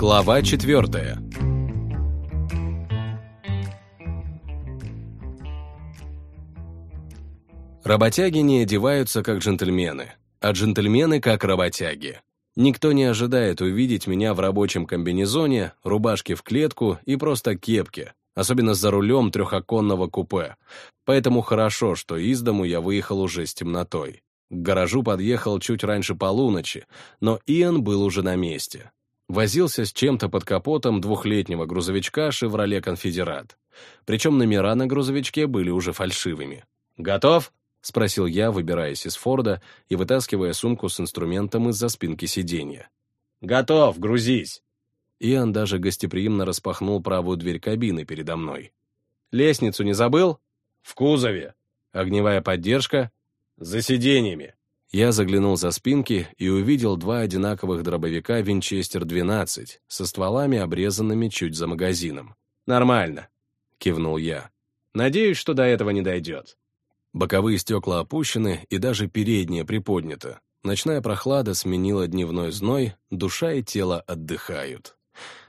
Глава четвертая. Работяги не одеваются как джентльмены, а джентльмены как работяги. Никто не ожидает увидеть меня в рабочем комбинезоне, рубашке в клетку и просто кепке, особенно за рулем трехоконного купе. Поэтому хорошо, что из дому я выехал уже с темнотой. К гаражу подъехал чуть раньше полуночи, но Иэн был уже на месте. Возился с чем-то под капотом двухлетнего грузовичка «Шевроле Конфедерат». Причем номера на грузовичке были уже фальшивыми. «Готов?» — спросил я, выбираясь из Форда и вытаскивая сумку с инструментом из-за спинки сиденья. «Готов, грузись!» Иоанн даже гостеприимно распахнул правую дверь кабины передо мной. «Лестницу не забыл?» «В кузове!» «Огневая поддержка?» «За сиденьями!» Я заглянул за спинки и увидел два одинаковых дробовика «Винчестер-12» со стволами, обрезанными чуть за магазином. «Нормально», — кивнул я. «Надеюсь, что до этого не дойдет». Боковые стекла опущены и даже передние приподнято. Ночная прохлада сменила дневной зной, душа и тело отдыхают.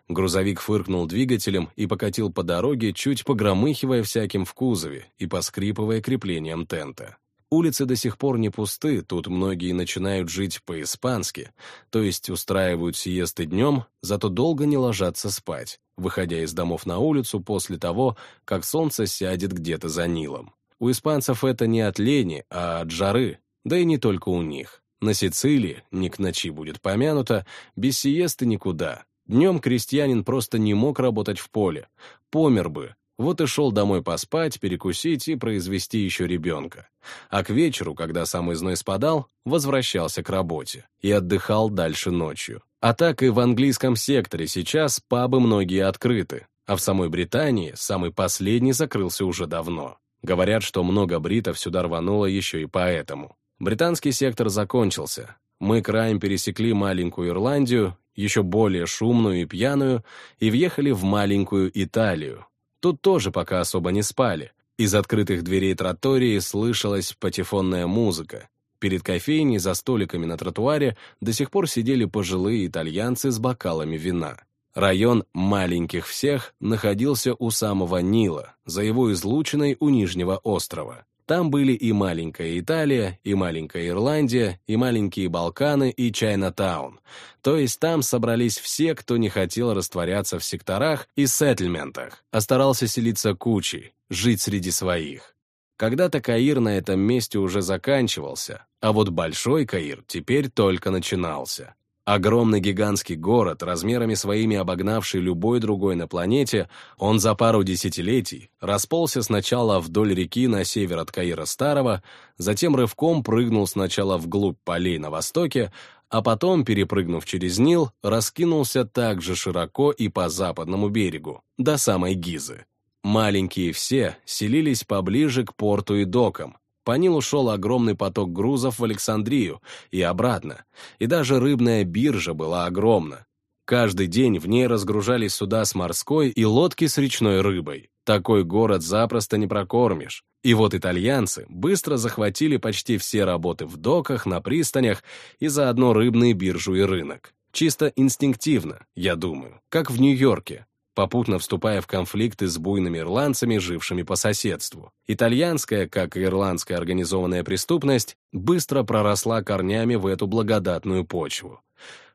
Грузовик фыркнул двигателем и покатил по дороге, чуть погромыхивая всяким в кузове и поскрипывая креплением тента. Улицы до сих пор не пусты, тут многие начинают жить по-испански, то есть устраивают сиесты днем, зато долго не ложатся спать, выходя из домов на улицу после того, как солнце сядет где-то за Нилом. У испанцев это не от лени, а от жары, да и не только у них. На Сицилии, не к ночи будет помянуто, без сиесты никуда. Днем крестьянин просто не мог работать в поле. Помер бы. Вот и шел домой поспать, перекусить и произвести еще ребенка. А к вечеру, когда самый зной спадал, возвращался к работе и отдыхал дальше ночью. А так и в английском секторе сейчас пабы многие открыты, а в самой Британии самый последний закрылся уже давно. Говорят, что много бритов сюда рвануло еще и поэтому. Британский сектор закончился. Мы краем пересекли маленькую Ирландию, еще более шумную и пьяную, и въехали в маленькую Италию. Тут тоже пока особо не спали. Из открытых дверей тротории слышалась патефонная музыка. Перед кофейней за столиками на тротуаре до сих пор сидели пожилые итальянцы с бокалами вина. Район «маленьких всех» находился у самого Нила, за его излучиной у Нижнего острова. Там были и маленькая Италия, и маленькая Ирландия, и маленькие Балканы, и Чайна-таун. То есть там собрались все, кто не хотел растворяться в секторах и сеттельментах, а старался селиться кучей, жить среди своих. Когда-то Каир на этом месте уже заканчивался, а вот Большой Каир теперь только начинался. Огромный гигантский город, размерами своими обогнавший любой другой на планете, он за пару десятилетий расползся сначала вдоль реки на север от Каира Старого, затем рывком прыгнул сначала вглубь полей на востоке, а потом, перепрыгнув через Нил, раскинулся так же широко и по западному берегу, до самой Гизы. Маленькие все селились поближе к порту и докам, по Нилу шел огромный поток грузов в Александрию и обратно, и даже рыбная биржа была огромна. Каждый день в ней разгружались суда с морской и лодки с речной рыбой. Такой город запросто не прокормишь. И вот итальянцы быстро захватили почти все работы в доках, на пристанях и заодно рыбные биржу и рынок. Чисто инстинктивно, я думаю, как в Нью-Йорке попутно вступая в конфликты с буйными ирландцами, жившими по соседству. Итальянская, как и ирландская организованная преступность, быстро проросла корнями в эту благодатную почву.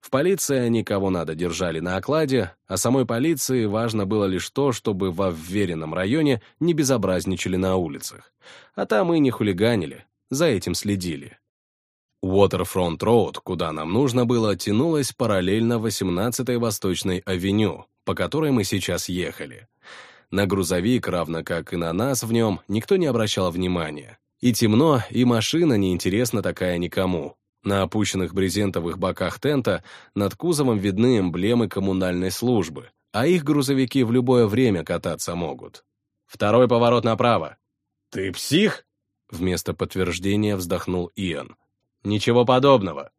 В полиции они кого надо держали на окладе, а самой полиции важно было лишь то, чтобы во вверенном районе не безобразничали на улицах. А там и не хулиганили, за этим следили. Waterfront Road, куда нам нужно было, тянулась параллельно 18-й Восточной авеню, по которой мы сейчас ехали. На грузовик, равно как и на нас в нем, никто не обращал внимания. И темно, и машина неинтересна такая никому. На опущенных брезентовых боках тента над кузовом видны эмблемы коммунальной службы, а их грузовики в любое время кататься могут. Второй поворот направо. «Ты псих?» Вместо подтверждения вздохнул Иэн. «Ничего подобного.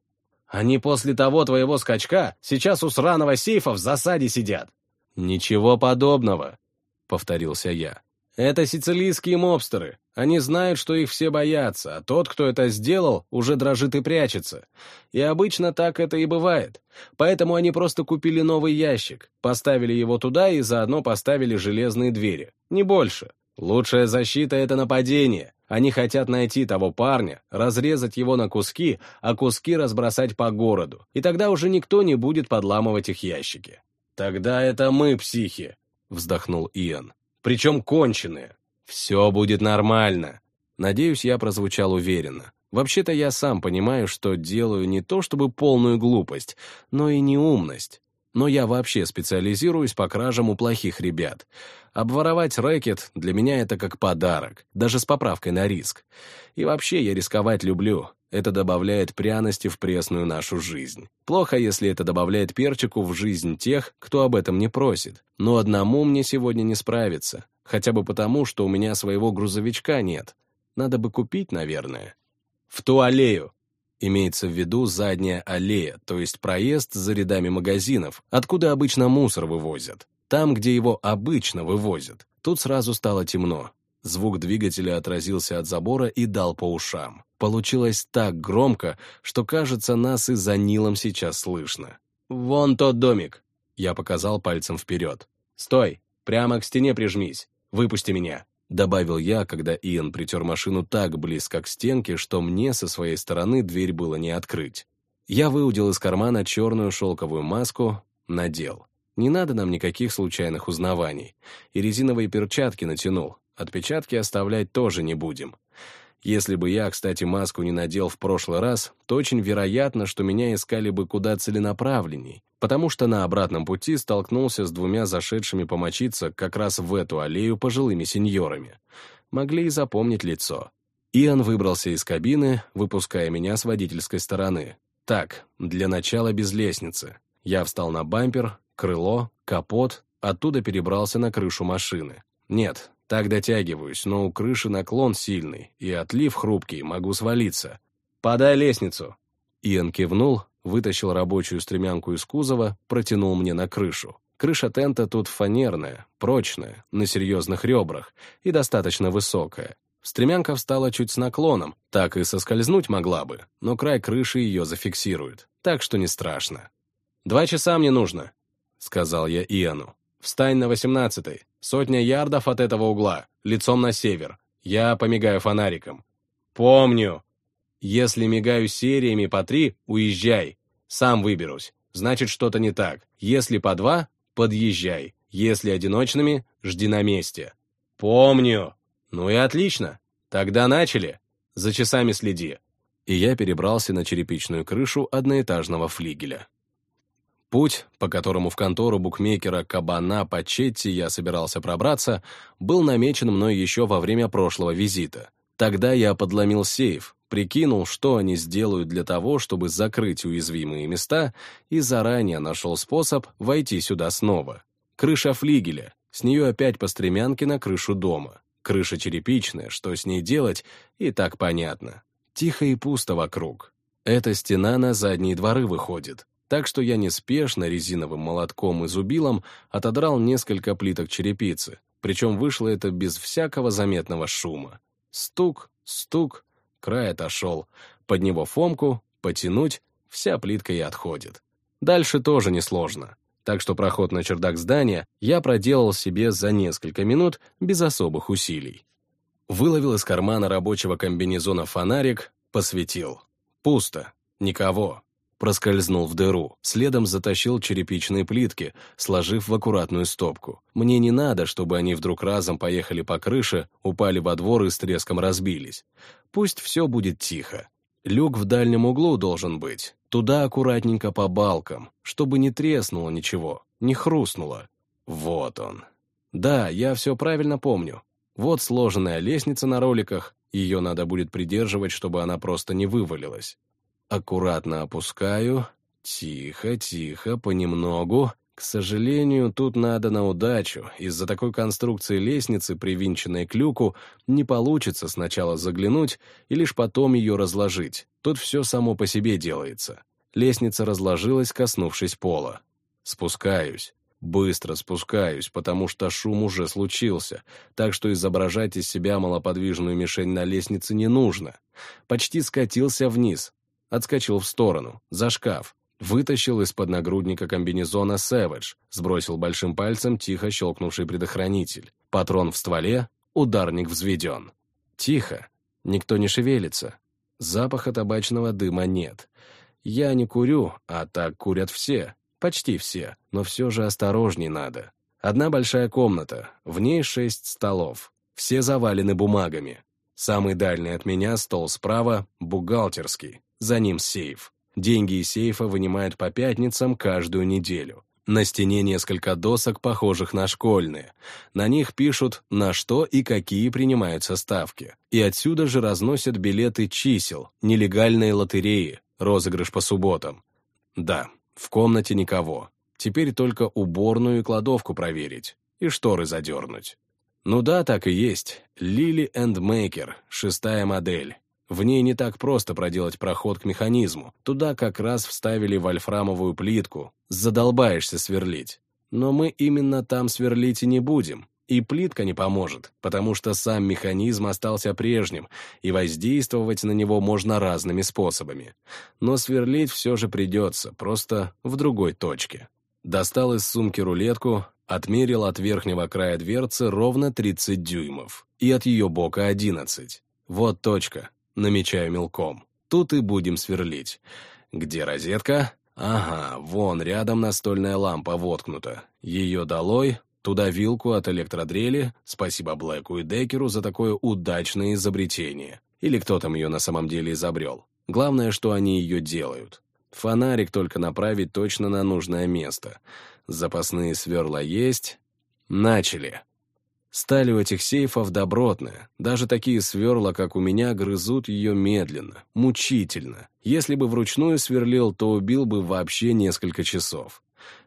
Они после того твоего скачка сейчас у сраного сейфа в засаде сидят. «Ничего подобного», — повторился я. Это сицилийские мобстеры. Они знают, что их все боятся, а тот, кто это сделал, уже дрожит и прячется. И обычно так это и бывает. Поэтому они просто купили новый ящик, поставили его туда и заодно поставили железные двери. Не больше. Лучшая защита — это нападение. Они хотят найти того парня, разрезать его на куски, а куски разбросать по городу. И тогда уже никто не будет подламывать их ящики. «Тогда это мы, психи», — вздохнул Иэн причем конченые. Все будет нормально. Надеюсь, я прозвучал уверенно. Вообще-то я сам понимаю, что делаю не то чтобы полную глупость, но и неумность. Но я вообще специализируюсь по кражам у плохих ребят. Обворовать рэкет для меня это как подарок, даже с поправкой на риск. И вообще я рисковать люблю. Это добавляет пряности в пресную нашу жизнь. Плохо, если это добавляет перчику в жизнь тех, кто об этом не просит. Но одному мне сегодня не справиться. Хотя бы потому, что у меня своего грузовичка нет. Надо бы купить, наверное. В ту аллею. Имеется в виду задняя аллея, то есть проезд за рядами магазинов, откуда обычно мусор вывозят. Там, где его обычно вывозят. Тут сразу стало темно. Звук двигателя отразился от забора и дал по ушам. Получилось так громко, что, кажется, нас и за Нилом сейчас слышно. «Вон тот домик!» Я показал пальцем вперед. «Стой! Прямо к стене прижмись! Выпусти меня!» Добавил я, когда Иэн притер машину так близко к стенке, что мне со своей стороны дверь было не открыть. Я выудил из кармана черную шелковую маску, надел. Не надо нам никаких случайных узнаваний. И резиновые перчатки натянул. Отпечатки оставлять тоже не будем. Если бы я, кстати, маску не надел в прошлый раз, то очень вероятно, что меня искали бы куда целенаправленней, потому что на обратном пути столкнулся с двумя зашедшими помочиться как раз в эту аллею пожилыми сеньорами. Могли и запомнить лицо. Иоанн выбрался из кабины, выпуская меня с водительской стороны. Так, для начала без лестницы. Я встал на бампер, крыло, капот, оттуда перебрался на крышу машины. Нет, так дотягиваюсь, но у крыши наклон сильный, и отлив хрупкий, могу свалиться. «Подай лестницу!» Иэн кивнул, вытащил рабочую стремянку из кузова, протянул мне на крышу. Крыша тента тут фанерная, прочная, на серьезных ребрах и достаточно высокая. Стремянка встала чуть с наклоном, так и соскользнуть могла бы, но край крыши ее зафиксирует, так что не страшно. «Два часа мне нужно», — сказал я Иоанну. «Встань на восемнадцатый. Сотня ярдов от этого угла, лицом на север. Я помигаю фонариком. Помню. Если мигаю сериями по три, уезжай. Сам выберусь. Значит, что-то не так. Если по два, подъезжай. Если одиночными, жди на месте. Помню. Ну и отлично. Тогда начали. За часами следи. И я перебрался на черепичную крышу одноэтажного флигеля. Путь, по которому в контору букмекера Кабана Пачетти я собирался пробраться, был намечен мной еще во время прошлого визита. Тогда я подломил сейф, прикинул, что они сделают для того, чтобы закрыть уязвимые места, и заранее нашел способ войти сюда снова. Крыша флигеля, с нее опять по стремянке на крышу дома. Крыша черепичная, что с ней делать, и так понятно. Тихо и пусто вокруг. Эта стена на задние дворы выходит, так что я неспешно резиновым молотком и зубилом отодрал несколько плиток черепицы, причем вышло это без всякого заметного шума. Стук, стук, край отошел, под него фомку, потянуть, вся плитка и отходит. Дальше тоже несложно, так что проход на чердак здания я проделал себе за несколько минут без особых усилий. Выловил из кармана рабочего комбинезона фонарик, посветил. Пусто, никого. Проскользнул в дыру, следом затащил черепичные плитки, сложив в аккуратную стопку. Мне не надо, чтобы они вдруг разом поехали по крыше, упали во двор и с треском разбились. Пусть все будет тихо. Люк в дальнем углу должен быть. Туда аккуратненько по балкам, чтобы не треснуло ничего, не хрустнуло. Вот он. Да, я все правильно помню. Вот сложенная лестница на роликах, ее надо будет придерживать, чтобы она просто не вывалилась. Аккуратно опускаю. Тихо, тихо, понемногу. К сожалению, тут надо на удачу. Из-за такой конструкции лестницы, привинченной к люку, не получится сначала заглянуть и лишь потом ее разложить. Тут все само по себе делается. Лестница разложилась, коснувшись пола. Спускаюсь. Быстро спускаюсь, потому что шум уже случился, так что изображать из себя малоподвижную мишень на лестнице не нужно. Почти скатился вниз, отскочил в сторону, за шкаф, вытащил из-под нагрудника комбинезона Savage, сбросил большим пальцем тихо щелкнувший предохранитель. Патрон в стволе, ударник взведен. Тихо, никто не шевелится. Запаха табачного дыма нет. Я не курю, а так курят все, Почти все, но все же осторожней надо. Одна большая комната, в ней шесть столов. Все завалены бумагами. Самый дальний от меня стол справа — бухгалтерский. За ним сейф. Деньги из сейфа вынимают по пятницам каждую неделю. На стене несколько досок, похожих на школьные. На них пишут, на что и какие принимаются ставки. И отсюда же разносят билеты чисел, нелегальные лотереи, розыгрыш по субботам. Да, в комнате никого. Теперь только уборную и кладовку проверить. И шторы задернуть. Ну да, так и есть. Лили энд Мейкер, шестая модель. В ней не так просто проделать проход к механизму. Туда как раз вставили вольфрамовую плитку. Задолбаешься сверлить. Но мы именно там сверлить и не будем. И плитка не поможет, потому что сам механизм остался прежним, и воздействовать на него можно разными способами. Но сверлить все же придется, просто в другой точке. Достал из сумки рулетку, отмерил от верхнего края дверцы ровно 30 дюймов, и от ее бока 11. Вот точка, намечаю мелком. Тут и будем сверлить. Где розетка? Ага, вон рядом настольная лампа воткнута. Ее долой, Туда вилку от электродрели, спасибо Блэку и Декеру за такое удачное изобретение. Или кто там ее на самом деле изобрел. Главное, что они ее делают. Фонарик только направить точно на нужное место. Запасные сверла есть. Начали. Сталь у этих сейфов добротная. Даже такие сверла, как у меня, грызут ее медленно, мучительно. Если бы вручную сверлил, то убил бы вообще несколько часов.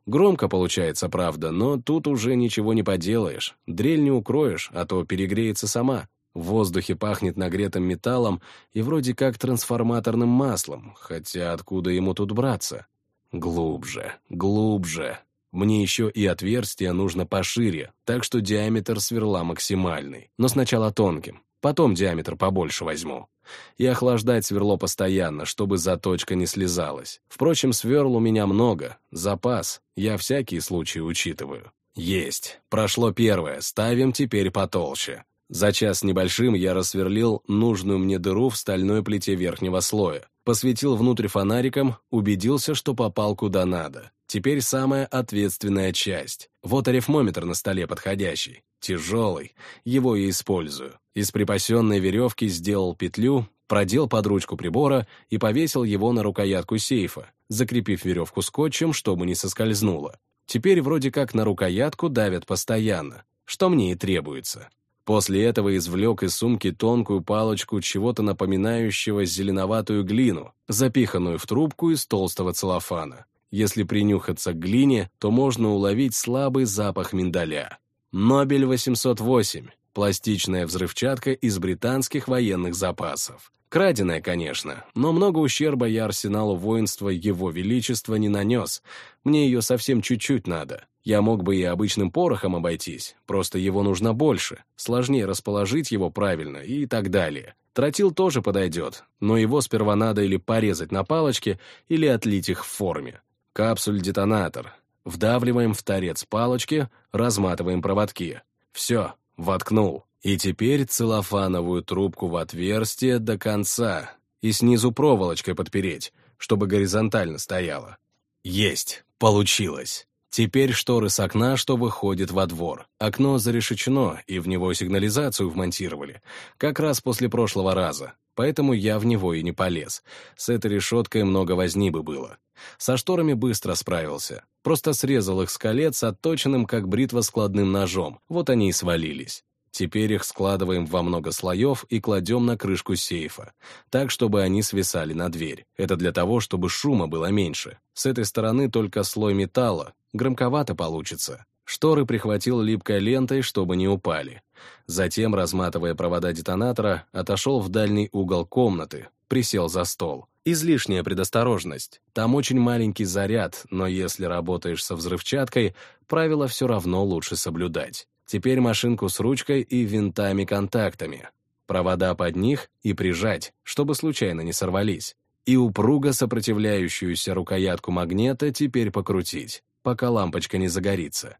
Громко получается, правда, но тут уже ничего не поделаешь. Дрель не укроешь, а то перегреется сама. В воздухе пахнет нагретым металлом и вроде как трансформаторным маслом, хотя откуда ему тут браться? Глубже, глубже. Мне еще и отверстие нужно пошире, так что диаметр сверла максимальный. Но сначала тонким, потом диаметр побольше возьму и охлаждать сверло постоянно, чтобы заточка не слезалась. Впрочем, сверл у меня много, запас, я всякие случаи учитываю. Есть, прошло первое, ставим теперь потолще. За час небольшим я рассверлил нужную мне дыру в стальной плите верхнего слоя. Посветил внутрь фонариком, убедился, что попал куда надо. Теперь самая ответственная часть. Вот арифмометр на столе подходящий. Тяжелый. Его и использую. Из припасенной веревки сделал петлю, продел под ручку прибора и повесил его на рукоятку сейфа, закрепив веревку скотчем, чтобы не соскользнуло. Теперь вроде как на рукоятку давят постоянно, что мне и требуется. После этого извлек из сумки тонкую палочку чего-то напоминающего зеленоватую глину, запиханную в трубку из толстого целлофана. Если принюхаться к глине, то можно уловить слабый запах миндаля. Нобель 808. Пластичная взрывчатка из британских военных запасов. Краденая, конечно, но много ущерба я арсеналу воинства Его Величества не нанес. Мне ее совсем чуть-чуть надо. Я мог бы и обычным порохом обойтись, просто его нужно больше, сложнее расположить его правильно и так далее. Тротил тоже подойдет, но его сперва надо или порезать на палочке, или отлить их в форме. Капсуль-детонатор. Вдавливаем в торец палочки, разматываем проводки. Все, воткнул. И теперь целлофановую трубку в отверстие до конца и снизу проволочкой подпереть, чтобы горизонтально стояла. Есть, получилось. Теперь шторы с окна, что выходит во двор. Окно зарешечено, и в него сигнализацию вмонтировали. Как раз после прошлого раза. Поэтому я в него и не полез. С этой решеткой много возни бы было. Со шторами быстро справился. Просто срезал их с колец отточенным, как бритва, складным ножом. Вот они и свалились. Теперь их складываем во много слоев и кладем на крышку сейфа, так, чтобы они свисали на дверь. Это для того, чтобы шума было меньше. С этой стороны только слой металла, громковато получится. Шторы прихватил липкой лентой, чтобы не упали. Затем, разматывая провода детонатора, отошел в дальний угол комнаты, присел за стол. Излишняя предосторожность. Там очень маленький заряд, но если работаешь со взрывчаткой, правила все равно лучше соблюдать. Теперь машинку с ручкой и винтами-контактами. Провода под них и прижать, чтобы случайно не сорвались. И упруго сопротивляющуюся рукоятку магнета теперь покрутить, пока лампочка не загорится.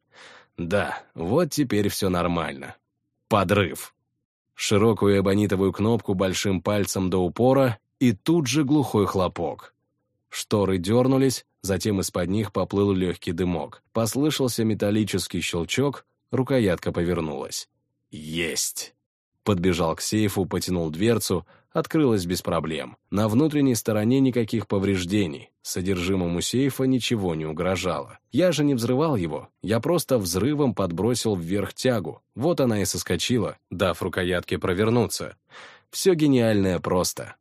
Да, вот теперь все нормально. Подрыв. Широкую эбонитовую кнопку большим пальцем до упора и тут же глухой хлопок. Шторы дернулись, затем из-под них поплыл легкий дымок. Послышался металлический щелчок, рукоятка повернулась. «Есть!» Подбежал к сейфу, потянул дверцу, открылась без проблем. На внутренней стороне никаких повреждений, содержимому сейфа ничего не угрожало. Я же не взрывал его, я просто взрывом подбросил вверх тягу. Вот она и соскочила, дав рукоятке провернуться. Все гениальное просто.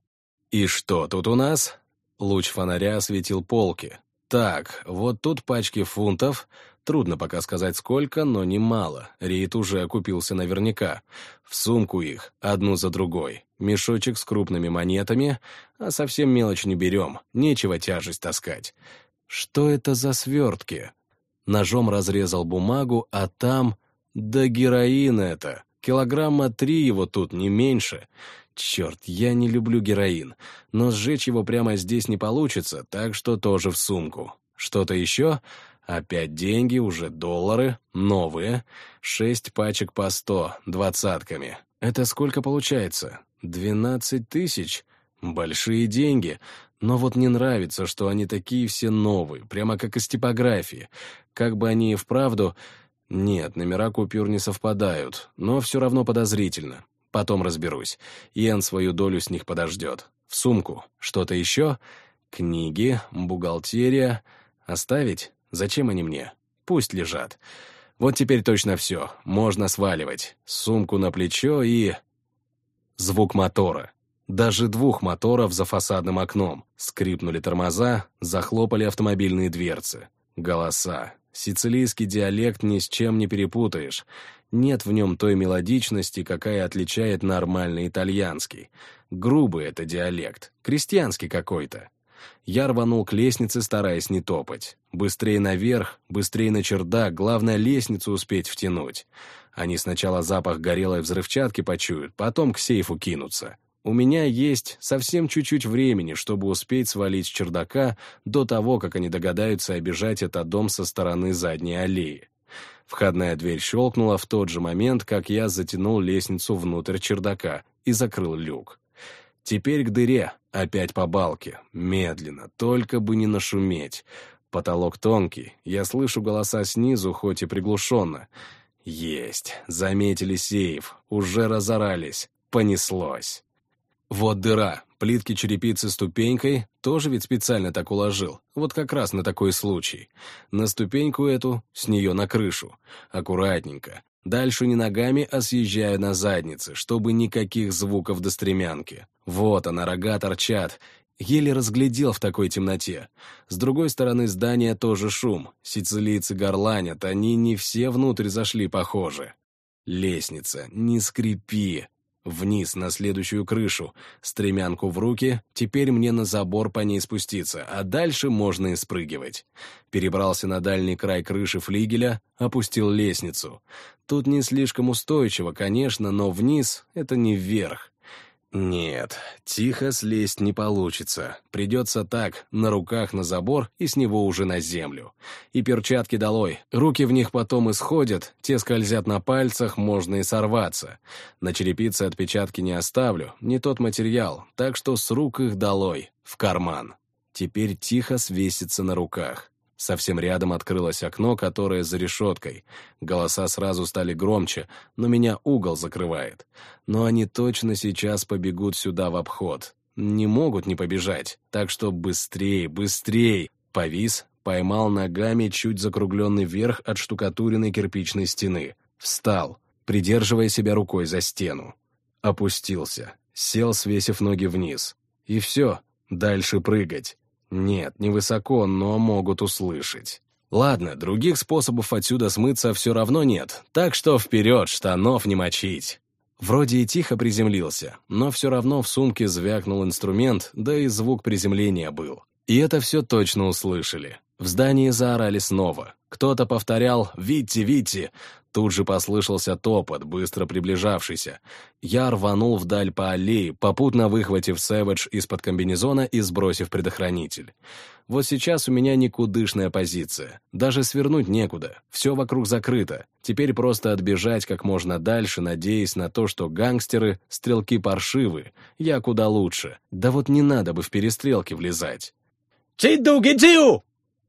«И что тут у нас?» Луч фонаря осветил полки. «Так, вот тут пачки фунтов. Трудно пока сказать сколько, но немало. Рейд уже окупился наверняка. В сумку их, одну за другой. Мешочек с крупными монетами, а совсем мелочь не берем. Нечего тяжесть таскать. Что это за свертки?» Ножом разрезал бумагу, а там... Да героин это! Килограмма три его тут, не меньше. Черт, я не люблю героин, но сжечь его прямо здесь не получится, так что тоже в сумку. Что-то еще? Опять деньги, уже доллары, новые. Шесть пачек по сто, двадцатками. Это сколько получается? Двенадцать тысяч? Большие деньги. Но вот не нравится, что они такие все новые, прямо как из типографии. Как бы они и вправду... Нет, номера купюр не совпадают, но все равно подозрительно. Потом разберусь. Иэн свою долю с них подождет. В сумку. Что-то еще? Книги, бухгалтерия. Оставить? Зачем они мне? Пусть лежат. Вот теперь точно все. Можно сваливать. Сумку на плечо и... Звук мотора. Даже двух моторов за фасадным окном. Скрипнули тормоза, захлопали автомобильные дверцы. Голоса. Сицилийский диалект ни с чем не перепутаешь. Нет в нем той мелодичности, какая отличает нормальный итальянский. Грубый это диалект, крестьянский какой-то. Я рванул к лестнице, стараясь не топать. Быстрее наверх, быстрее на чердак, главное лестницу успеть втянуть. Они сначала запах горелой взрывчатки почуют, потом к сейфу кинутся. У меня есть совсем чуть-чуть времени, чтобы успеть свалить с чердака до того, как они догадаются обижать этот дом со стороны задней аллеи. Входная дверь щелкнула в тот же момент, как я затянул лестницу внутрь чердака и закрыл люк. Теперь к дыре, опять по балке, медленно, только бы не нашуметь. Потолок тонкий, я слышу голоса снизу, хоть и приглушенно. Есть, заметили сейф, уже разорались, понеслось. Вот дыра, плитки черепицы ступенькой, тоже ведь специально так уложил, вот как раз на такой случай. На ступеньку эту, с нее на крышу. Аккуратненько. Дальше не ногами, а съезжаю на заднице, чтобы никаких звуков до стремянки. Вот она, рога торчат. Еле разглядел в такой темноте. С другой стороны здания тоже шум. Сицилийцы горланят, они не все внутрь зашли, похоже. Лестница, не скрипи. Вниз, на следующую крышу, стремянку в руки, теперь мне на забор по ней спуститься, а дальше можно и спрыгивать. Перебрался на дальний край крыши флигеля, опустил лестницу. Тут не слишком устойчиво, конечно, но вниз — это не вверх. Нет, тихо слезть не получится. Придется так, на руках на забор и с него уже на землю. И перчатки долой. Руки в них потом исходят, те скользят на пальцах, можно и сорваться. На черепице отпечатки не оставлю, не тот материал, так что с рук их долой, в карман. Теперь тихо свесится на руках. Совсем рядом открылось окно, которое за решеткой. Голоса сразу стали громче, но меня угол закрывает. Но они точно сейчас побегут сюда в обход. Не могут не побежать, так что быстрее, быстрее. Повис, поймал ногами чуть закругленный верх от штукатуренной кирпичной стены. Встал, придерживая себя рукой за стену. Опустился, сел, свесив ноги вниз. И все, дальше прыгать. Нет, невысоко, но могут услышать. Ладно, других способов отсюда смыться все равно нет, так что вперед, штанов не мочить. Вроде и тихо приземлился, но все равно в сумке звякнул инструмент, да и звук приземления был. И это все точно услышали. В здании заорали снова. Кто-то повторял «Витти, Витти!». Тут же послышался топот, быстро приближавшийся. Я рванул вдаль по аллее, попутно выхватив Сэвидж из-под комбинезона и сбросив предохранитель. Вот сейчас у меня никудышная позиция. Даже свернуть некуда. Все вокруг закрыто. Теперь просто отбежать как можно дальше, надеясь на то, что гангстеры — стрелки паршивы. Я куда лучше. Да вот не надо бы в перестрелки влезать. «Чиду-гидзю!»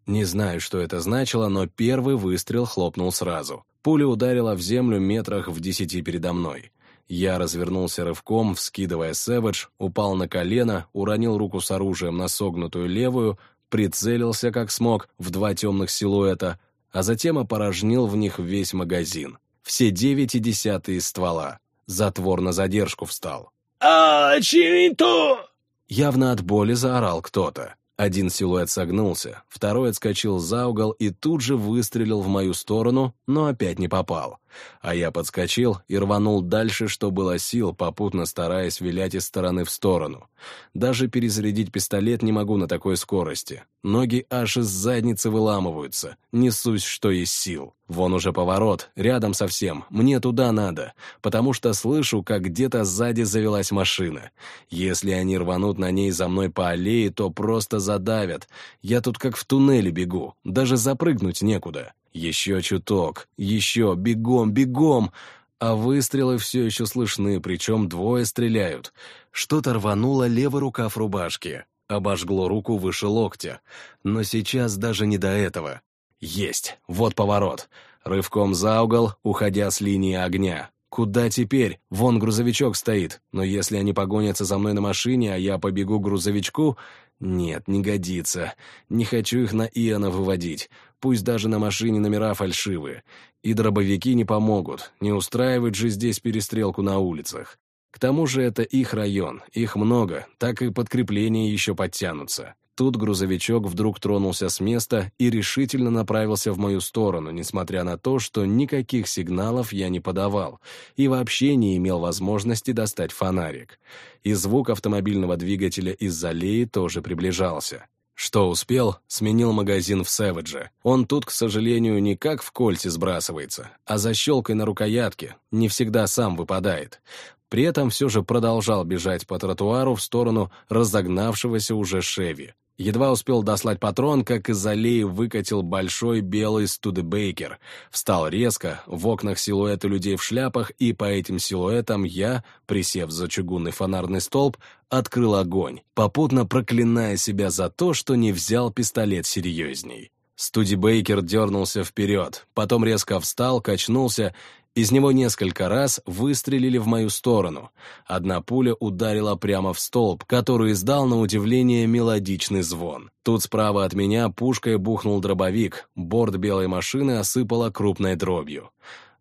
Не знаю, что это значило, но первый выстрел хлопнул сразу. Пуля ударила в землю метрах в десяти передо мной. Я развернулся рывком, вскидывая сэвидж, упал на колено, уронил руку с оружием на согнутую левую, прицелился как смог в два темных силуэта, а затем опорожнил в них весь магазин. Все девять и десятые ствола. Затвор на задержку встал. «А, Чинто!» Явно от боли заорал кто-то. Один силуэт согнулся, второй отскочил за угол и тут же выстрелил в мою сторону, но опять не попал. А я подскочил и рванул дальше, что было сил, попутно стараясь вилять из стороны в сторону. Даже перезарядить пистолет не могу на такой скорости. Ноги аж из задницы выламываются. Несусь, что есть сил. Вон уже поворот, рядом совсем. Мне туда надо, потому что слышу, как где-то сзади завелась машина. Если они рванут на ней за мной по аллее, то просто задавят. Я тут как в туннеле бегу, даже запрыгнуть некуда. Еще чуток, еще, бегом, бегом! А выстрелы все еще слышны, причем двое стреляют. Что-то рвануло левый рукав рубашки, обожгло руку выше локтя. Но сейчас даже не до этого. Есть, вот поворот. Рывком за угол, уходя с линии огня. Куда теперь? Вон грузовичок стоит. Но если они погонятся за мной на машине, а я побегу к грузовичку... Нет, не годится. Не хочу их на Иона выводить пусть даже на машине номера фальшивые. И дробовики не помогут, не устраивать же здесь перестрелку на улицах. К тому же это их район, их много, так и подкрепления еще подтянутся. Тут грузовичок вдруг тронулся с места и решительно направился в мою сторону, несмотря на то, что никаких сигналов я не подавал и вообще не имел возможности достать фонарик. И звук автомобильного двигателя из аллеи тоже приближался. Что успел, сменил магазин в Сэвидже. Он тут, к сожалению, не как в кольце сбрасывается, а защелкой на рукоятке, не всегда сам выпадает. При этом все же продолжал бежать по тротуару в сторону разогнавшегося уже Шеви. Едва успел дослать патрон, как из аллеи выкатил большой белый студебейкер. Встал резко, в окнах силуэты людей в шляпах, и по этим силуэтам я, присев за чугунный фонарный столб, открыл огонь, попутно проклиная себя за то, что не взял пистолет серьезней. Студибейкер дернулся вперед, потом резко встал, качнулся из него несколько раз выстрелили в мою сторону. Одна пуля ударила прямо в столб, который издал на удивление мелодичный звон. Тут справа от меня пушкой бухнул дробовик, борт белой машины осыпало крупной дробью.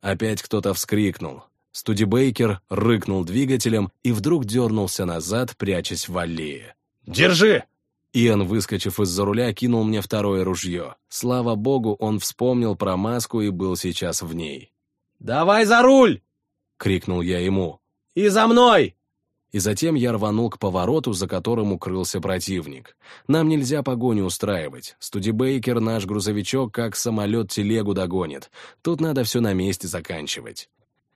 Опять кто-то вскрикнул. Студибейкер рыкнул двигателем и вдруг дернулся назад, прячась в аллее. «Держи!» Иэн, выскочив из-за руля, кинул мне второе ружье. Слава богу, он вспомнил про маску и был сейчас в ней. «Давай за руль!» — крикнул я ему. «И за мной!» И затем я рванул к повороту, за которым укрылся противник. Нам нельзя погоню устраивать. Студибейкер наш грузовичок как самолет телегу догонит. Тут надо все на месте заканчивать.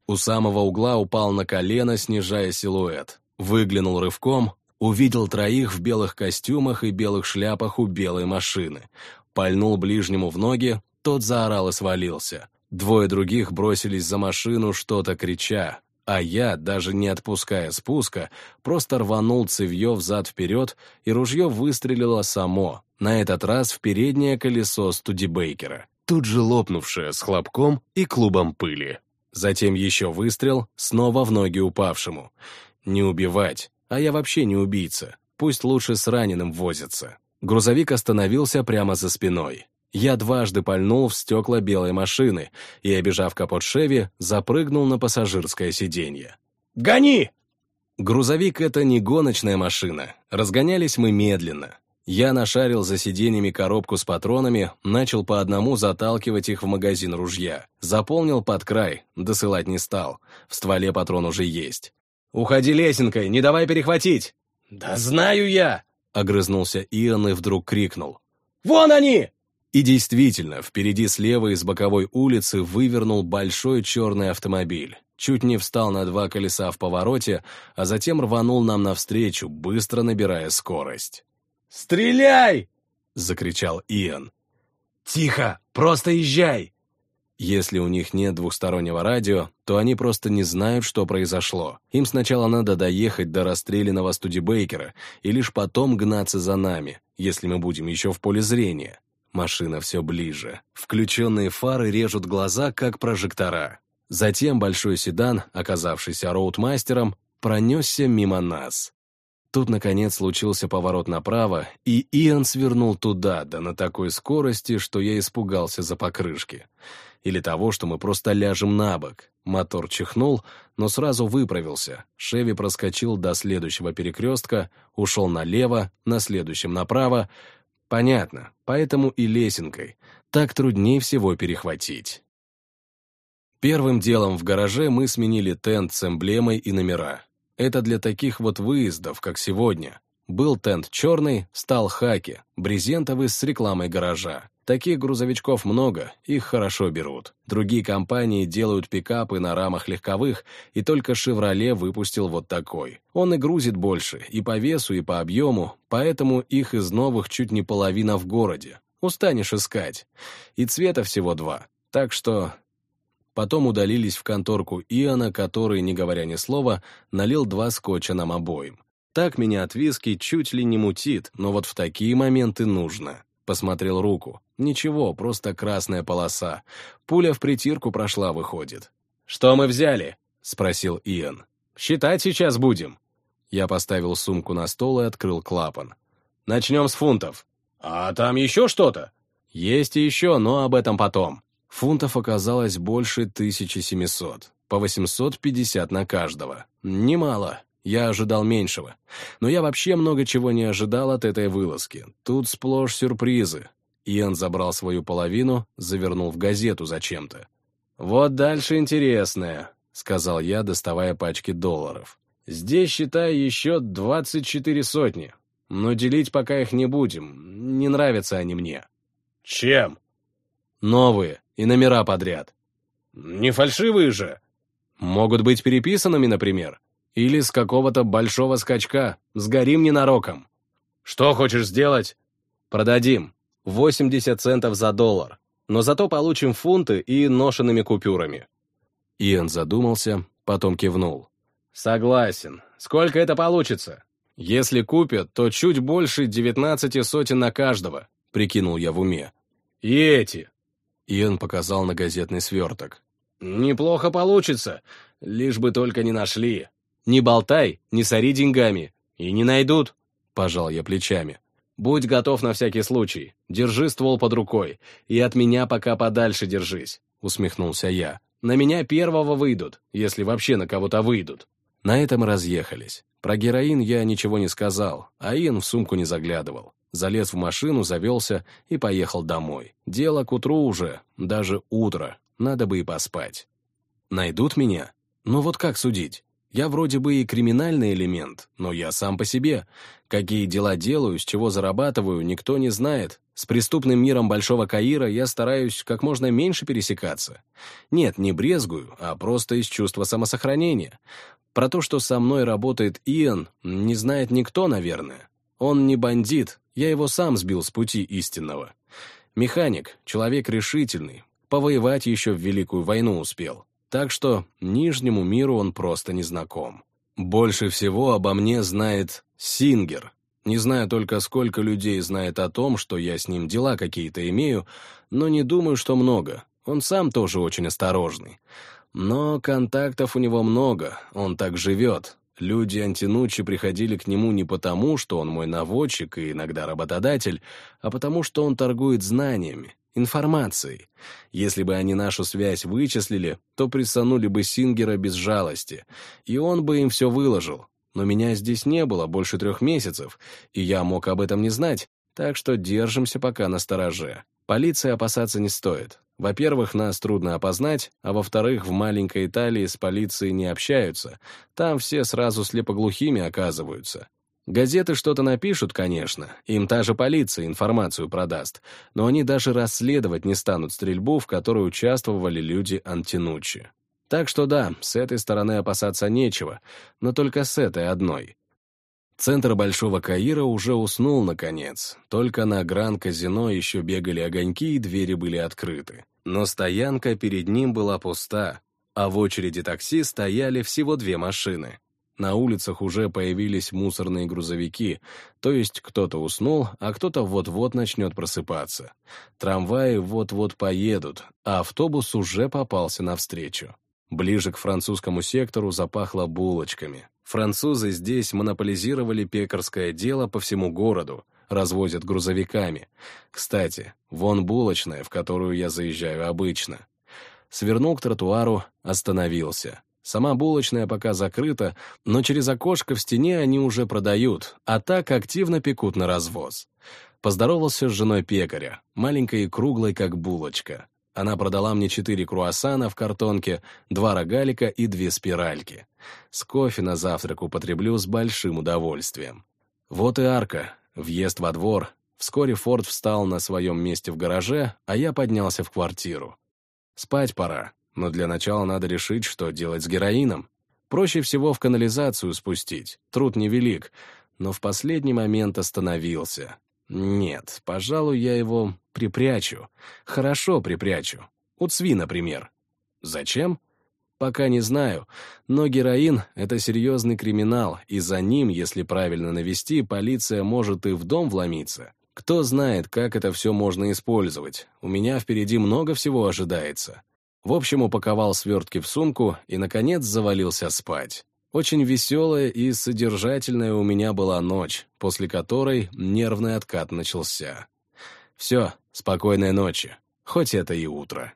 У самого угла упал на колено, снижая силуэт. Выглянул рывком, увидел троих в белых костюмах и белых шляпах у белой машины. Пальнул ближнему в ноги, тот заорал и свалился. Двое других бросились за машину, что-то крича, а я, даже не отпуская спуска, просто рванул цевье взад-вперед, и ружье выстрелило само, на этот раз в переднее колесо Студибейкера, тут же лопнувшее с хлопком и клубом пыли. Затем еще выстрел, снова в ноги упавшему. Не убивать, а я вообще не убийца, пусть лучше с раненым возится. Грузовик остановился прямо за спиной. Я дважды пальнул в стекла белой машины и, обижав капот Шеви, запрыгнул на пассажирское сиденье. «Гони!» Грузовик — это не гоночная машина. Разгонялись мы медленно. Я нашарил за сиденьями коробку с патронами, начал по одному заталкивать их в магазин ружья. Заполнил под край, досылать не стал. В стволе патрон уже есть. «Уходи лесенкой, не давай перехватить!» «Да знаю я!» — огрызнулся Иоанн и вдруг крикнул. «Вон они!» И действительно, впереди слева из боковой улицы вывернул большой черный автомобиль. Чуть не встал на два колеса в повороте, а затем рванул нам навстречу, быстро набирая скорость. «Стреляй!» — закричал Иэн. «Тихо! Просто езжай!» Если у них нет двухстороннего радио, то они просто не знают, что произошло. Им сначала надо доехать до расстрелянного Студебейкера и лишь потом гнаться за нами, если мы будем еще в поле зрения. Машина все ближе. Включенные фары режут глаза, как прожектора. Затем большой седан, оказавшийся роудмастером, пронесся мимо нас. Тут, наконец, случился поворот направо, и Иоанн свернул туда, да на такой скорости, что я испугался за покрышки. Или того, что мы просто ляжем на бок. Мотор чихнул, но сразу выправился. Шеви проскочил до следующего перекрестка, ушел налево, на следующем направо, Понятно, поэтому и лесенкой. Так труднее всего перехватить. Первым делом в гараже мы сменили тент с эмблемой и номера. Это для таких вот выездов, как сегодня. Был тент черный, стал хаки, брезентовый с рекламой гаража. Таких грузовичков много, их хорошо берут. Другие компании делают пикапы на рамах легковых, и только «Шевроле» выпустил вот такой. Он и грузит больше, и по весу, и по объему, поэтому их из новых чуть не половина в городе. Устанешь искать. И цвета всего два. Так что... Потом удалились в конторку Иона, который, не говоря ни слова, налил два скотча нам обоим. Так меня от виски чуть ли не мутит, но вот в такие моменты нужно. Посмотрел руку. Ничего, просто красная полоса. Пуля в притирку прошла, выходит. «Что мы взяли?» — спросил Иэн. «Считать сейчас будем». Я поставил сумку на стол и открыл клапан. «Начнем с фунтов». «А там еще что-то?» «Есть и еще, но об этом потом». Фунтов оказалось больше 1700, по 850 на каждого. Немало. Я ожидал меньшего. Но я вообще много чего не ожидал от этой вылазки. Тут сплошь сюрпризы. Иэн забрал свою половину, завернул в газету зачем-то. «Вот дальше интересное», — сказал я, доставая пачки долларов. «Здесь, считай, еще двадцать четыре сотни. Но делить пока их не будем. Не нравятся они мне». «Чем?» «Новые и номера подряд». «Не фальшивые же». «Могут быть переписанными, например». Или с какого-то большого скачка. Сгорим ненароком. Что хочешь сделать? Продадим. 80 центов за доллар. Но зато получим фунты и ношенными купюрами. Иэн задумался, потом кивнул. Согласен. Сколько это получится? Если купят, то чуть больше 19 сотен на каждого, прикинул я в уме. И эти. Иэн показал на газетный сверток. Неплохо получится, лишь бы только не нашли. Не болтай, не сори деньгами. И не найдут. Пожал я плечами. Будь готов на всякий случай. Держи ствол под рукой. И от меня пока подальше держись. Усмехнулся я. На меня первого выйдут, если вообще на кого-то выйдут. На этом разъехались. Про героин я ничего не сказал, а Иэн в сумку не заглядывал. Залез в машину, завелся и поехал домой. Дело к утру уже, даже утро. Надо бы и поспать. Найдут меня? Ну вот как судить? Я вроде бы и криминальный элемент, но я сам по себе. Какие дела делаю, с чего зарабатываю, никто не знает. С преступным миром Большого Каира я стараюсь как можно меньше пересекаться. Нет, не брезгую, а просто из чувства самосохранения. Про то, что со мной работает Иэн, не знает никто, наверное. Он не бандит, я его сам сбил с пути истинного. Механик, человек решительный, повоевать еще в Великую войну успел. Так что Нижнему миру он просто не знаком. Больше всего обо мне знает Сингер. Не знаю только, сколько людей знает о том, что я с ним дела какие-то имею, но не думаю, что много. Он сам тоже очень осторожный. Но контактов у него много, он так живет. Люди Антинучи приходили к нему не потому, что он мой наводчик и иногда работодатель, а потому, что он торгует знаниями, информацией. Если бы они нашу связь вычислили, то присанули бы Сингера без жалости, и он бы им все выложил. Но меня здесь не было больше трех месяцев, и я мог об этом не знать, Так что держимся пока на стороже. Полиции опасаться не стоит. Во-первых, нас трудно опознать, а во-вторых, в маленькой Италии с полицией не общаются. Там все сразу слепоглухими оказываются. Газеты что-то напишут, конечно, им та же полиция информацию продаст, но они даже расследовать не станут стрельбу, в которой участвовали люди Антинучи. Так что да, с этой стороны опасаться нечего, но только с этой одной. Центр Большого Каира уже уснул, наконец. Только на Гран-казино еще бегали огоньки, и двери были открыты. Но стоянка перед ним была пуста, а в очереди такси стояли всего две машины. На улицах уже появились мусорные грузовики, то есть кто-то уснул, а кто-то вот-вот начнет просыпаться. Трамваи вот-вот поедут, а автобус уже попался навстречу. Ближе к французскому сектору запахло булочками. Французы здесь монополизировали пекарское дело по всему городу, развозят грузовиками. Кстати, вон булочная, в которую я заезжаю обычно. Свернул к тротуару, остановился. Сама булочная пока закрыта, но через окошко в стене они уже продают, а так активно пекут на развоз. Поздоровался с женой пекаря, маленькой и круглой, как булочка. Она продала мне четыре круассана в картонке, два рогалика и две спиральки. С кофе на завтрак употреблю с большим удовольствием. Вот и арка, въезд во двор. Вскоре Форд встал на своем месте в гараже, а я поднялся в квартиру. Спать пора, но для начала надо решить, что делать с героином. Проще всего в канализацию спустить, труд невелик, но в последний момент остановился. Нет, пожалуй, я его припрячу. Хорошо припрячу. У Цви, например. Зачем? Пока не знаю, но героин — это серьезный криминал, и за ним, если правильно навести, полиция может и в дом вломиться. Кто знает, как это все можно использовать. У меня впереди много всего ожидается. В общем, упаковал свертки в сумку и, наконец, завалился спать. Очень веселая и содержательная у меня была ночь, после которой нервный откат начался. Все, спокойной ночи, хоть это и утро.